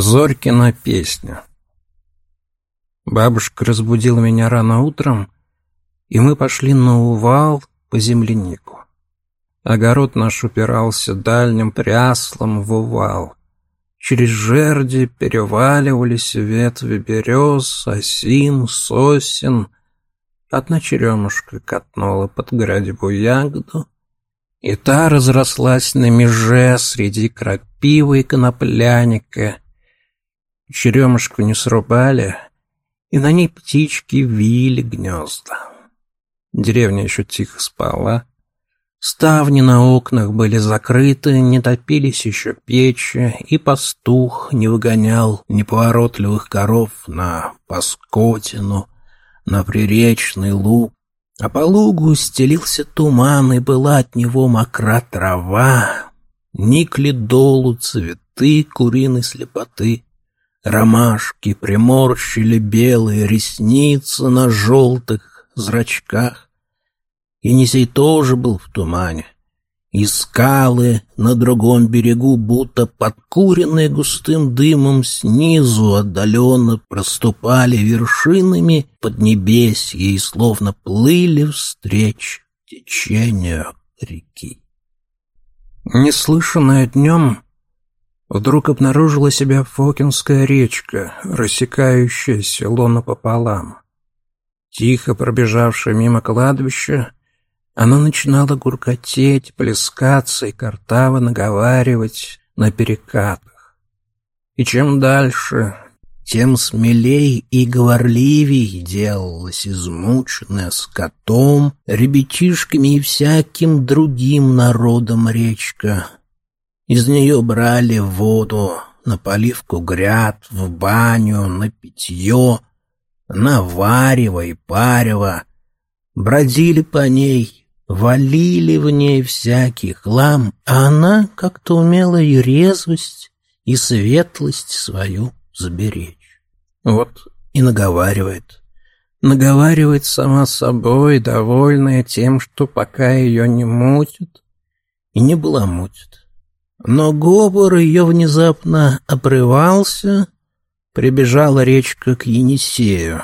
Зорькина песня. Бабушка разбудила меня рано утром, и мы пошли на увал по землянику. Огород наш упирался дальним пряслом в увал. Через жерди переваливались ветви берез, осин, сосен. Одна черемушка катнула под градьбу ягоду, и та разрослась на меже среди крапивы и конопляника — черемушку не срубали, и на ней птички вили гнезда. Деревня еще тихо спала. Ставни на окнах были закрыты, не топились еще печи, и пастух не выгонял неповоротливых коров на Паскотину, на Приречный луг. А по лугу стелился туман, и была от него мокра трава. Никли долу цветы куриной слепоты. Ромашки приморщили белые ресницы на желтых зрачках. Енисей тоже был в тумане. И скалы на другом берегу, будто подкуренные густым дымом снизу, отдаленно проступали вершинами поднебесья и словно плыли встреч течению реки. Неслышанное днем вдруг обнаружила себя Фокинская речка, рассекающая село пополам. Тихо пробежавшая мимо кладбища, она начинала гуркотеть, плескаться и картаво наговаривать на перекатах. И чем дальше, тем смелей и говорливей делалась измученная скотом, ребятишками и всяким другим народом речка — из нее брали воду, на поливку гряд, в баню, на питье, на варево и парево. Бродили по ней, валили в ней всякий хлам, а она как-то умела и резвость, и светлость свою заберечь. Вот и наговаривает. Наговаривает сама собой, довольная тем, что пока ее не мутят, и не была мутят но говор ее внезапно обрывался, прибежала речка к Енисею.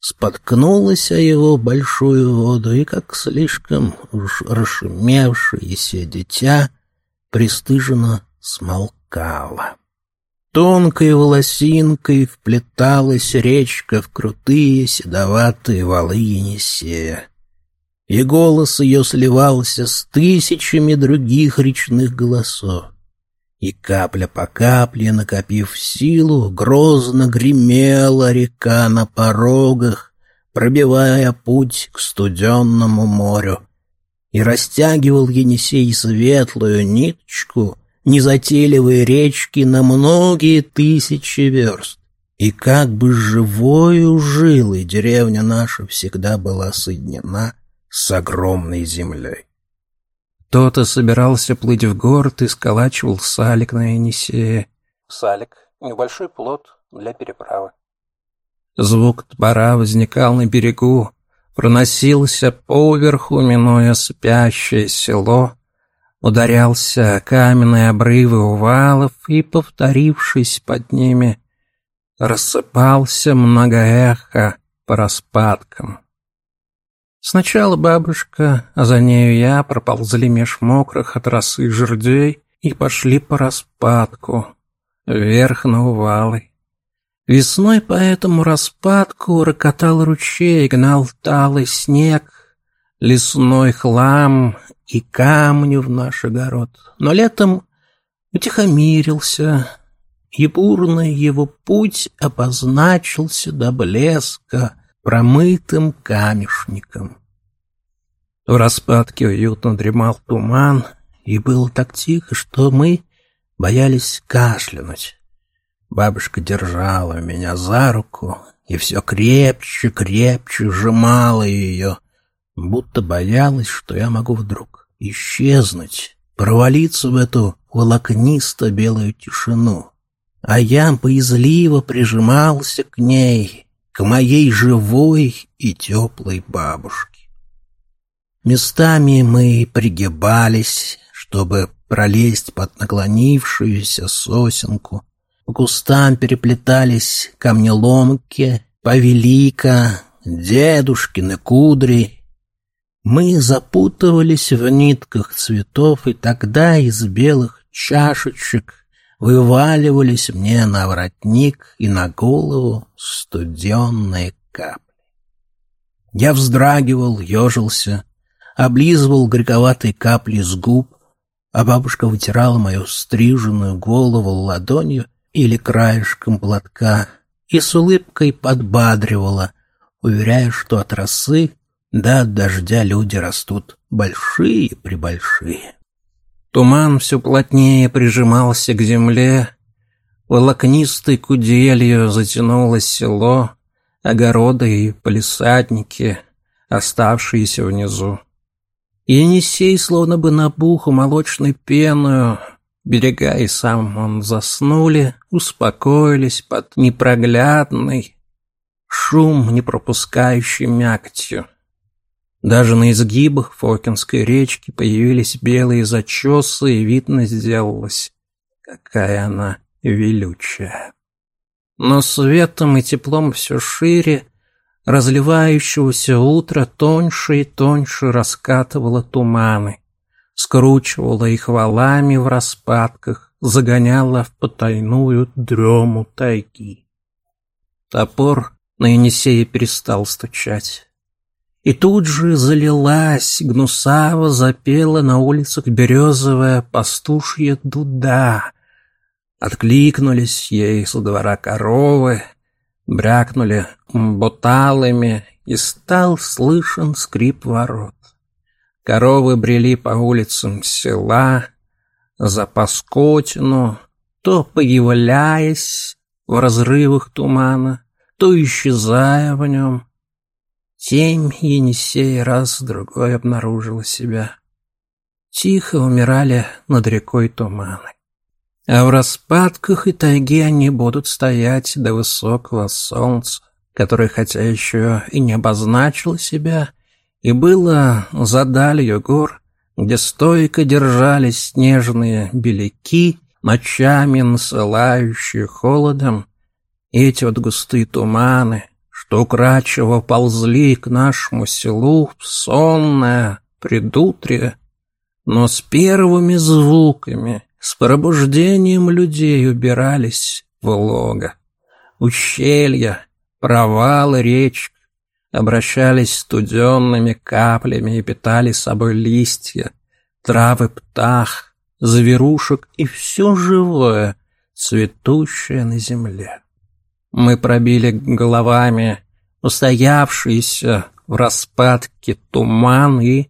Споткнулась о его большую воду, и как слишком уж расшумевшееся дитя пристыженно смолкала. Тонкой волосинкой вплеталась речка в крутые седоватые валы Енисея и голос ее сливался с тысячами других речных голосов. И капля по капле, накопив силу, грозно гремела река на порогах, пробивая путь к студенному морю. И растягивал Енисей светлую ниточку незатейливой речки на многие тысячи верст. И как бы живою жилой деревня наша всегда была соединена — с огромной землей. Кто-то собирался плыть в город и сколачивал салик на Енисее. Салик — небольшой плод для переправы. Звук топора возникал на берегу, проносился поверху, минуя спящее село, ударялся о каменные обрывы увалов и, повторившись под ними, рассыпался многоэха по распадкам. Сначала бабушка, а за нею я проползли меж мокрых от росы жердей и пошли по распадку, вверх на увалы. Весной по этому распадку рокотал ручей, гнал талый снег, лесной хлам и камню в наш огород. Но летом утихомирился, и бурный его путь обозначился до блеска — промытым камешником. В распадке уютно дремал туман, и было так тихо, что мы боялись кашлянуть. Бабушка держала меня за руку и все крепче, крепче сжимала ее, будто боялась, что я могу вдруг исчезнуть, провалиться в эту волокнисто-белую тишину. А я боязливо прижимался к ней, к моей живой и теплой бабушке. Местами мы пригибались, чтобы пролезть под наклонившуюся сосенку. По кустам переплетались камнеломки, повелика, дедушкины кудри. Мы запутывались в нитках цветов, и тогда из белых чашечек вываливались мне на воротник и на голову студенные капли. Я вздрагивал, ежился, облизывал горьковатые капли с губ, а бабушка вытирала мою стриженную голову ладонью или краешком платка и с улыбкой подбадривала, уверяя, что от росы да от дождя люди растут большие-пребольшие. Туман все плотнее прижимался к земле, волокнистой куделью затянулось село, огороды и полисадники, оставшиеся внизу. Енисей словно бы набух молочной пеною, берега и сам он заснули, успокоились под непроглядный шум, не пропускающий мякотью. Даже на изгибах Фокинской речки появились белые зачесы, и видно сделалось, какая она велючая. Но светом и теплом все шире, разливающегося утра тоньше и тоньше раскатывало туманы, скручивало их валами в распадках, загоняла в потайную дрему тайги. Топор на Енисее перестал стучать и тут же залилась, гнусаво запела на улицах березовая пастушья дуда. Откликнулись ей со двора коровы, брякнули буталами, и стал слышен скрип ворот. Коровы брели по улицам села, за Паскотину, то появляясь в разрывах тумана, то исчезая в нем — Семь енисей раз другой обнаружила себя. Тихо умирали над рекой туманы. А в распадках и тайге они будут стоять до высокого солнца, которое хотя еще и не обозначило себя, и было за далью гор, где стойко держались снежные беляки, ночами насылающие холодом, эти вот густые туманы — что Крачево ползли к нашему селу в сонное предутрие, но с первыми звуками, с пробуждением людей убирались в лога. Ущелья, провалы речек обращались студенными каплями и питали собой листья, травы птах, зверушек и все живое, цветущее на земле. Мы пробили головами устоявшийся в распадке туман и,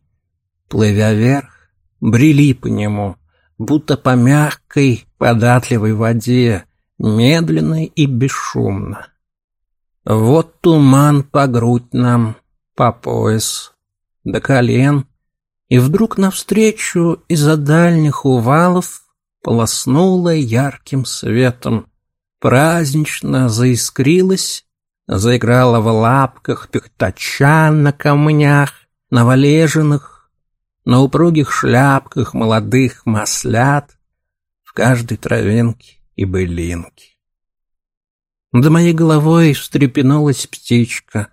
плывя вверх, брели по нему, будто по мягкой, податливой воде, медленно и бесшумно. Вот туман по грудь нам, по пояс, до колен, и вдруг навстречу из-за дальних увалов полоснуло ярким светом — празднично заискрилась, заиграла в лапках пихтача на камнях, на валежинах, на упругих шляпках молодых маслят, в каждой травинке и былинке. Над моей головой встрепенулась птичка,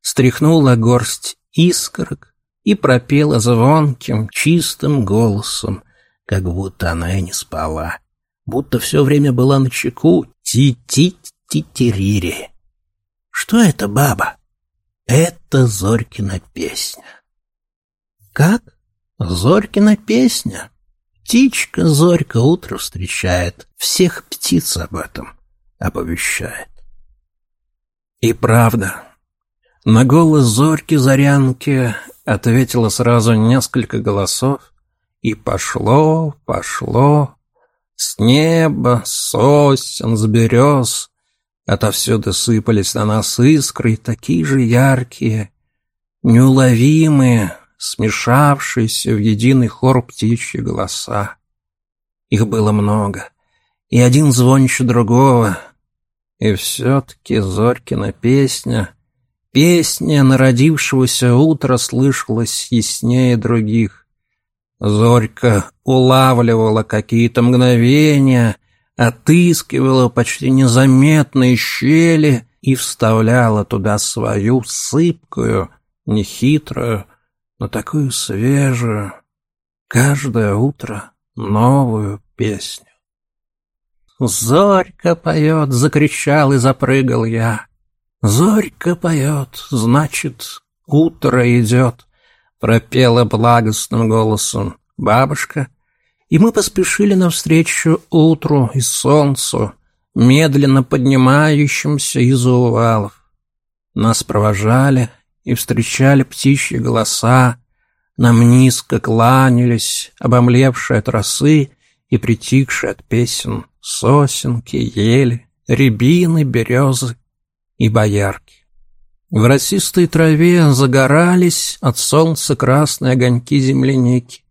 стряхнула горсть искорок и пропела звонким, чистым голосом, как будто она и не спала, будто все время была на чеку, ти-ти-ти-тирире. Что это, баба? Это Зорькина песня. Как? Зорькина песня. Птичка Зорька утро встречает, всех птиц об этом оповещает. И правда, на голос Зорьки Зарянки ответило сразу несколько голосов, и пошло, пошло, с неба, сосен, с берез отовсюду сыпались на нас искры, такие же яркие, неуловимые, смешавшиеся в единый хор птичьи голоса. Их было много, и один звонче другого, и все-таки Зорькина песня, песня народившегося утра слышалась яснее других, Зорька улавливала какие-то мгновения, отыскивала почти незаметные щели и вставляла туда свою сыпкую, нехитрую, но такую свежую, каждое утро новую песню. «Зорька поет!» — закричал и запрыгал я. «Зорька поет!» — значит, утро идет пропела благостным голосом бабушка, и мы поспешили навстречу утру и солнцу, медленно поднимающимся из увалов. Нас провожали и встречали птичьи голоса, нам низко кланялись, обомлевшие от росы и притихшие от песен сосенки, ели, рябины, березы и боярки. В росистой траве загорались от солнца красные огоньки земляники.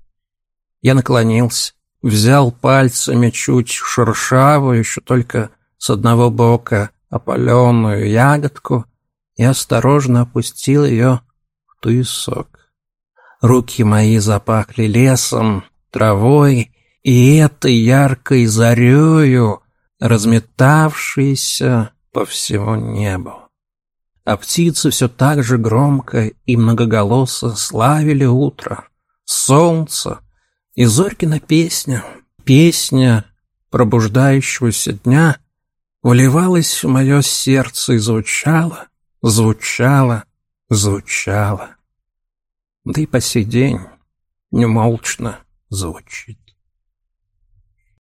Я наклонился, взял пальцами чуть шершавую, еще только с одного бока опаленную ягодку и осторожно опустил ее в туесок. Руки мои запахли лесом, травой и этой яркой зарею, разметавшейся по всему небу а птицы все так же громко и многоголосо славили утро, солнце и Зорькина песня, песня пробуждающегося дня вливалась в мое сердце и звучала, звучала, звучала. Да и по сей день немолчно звучит.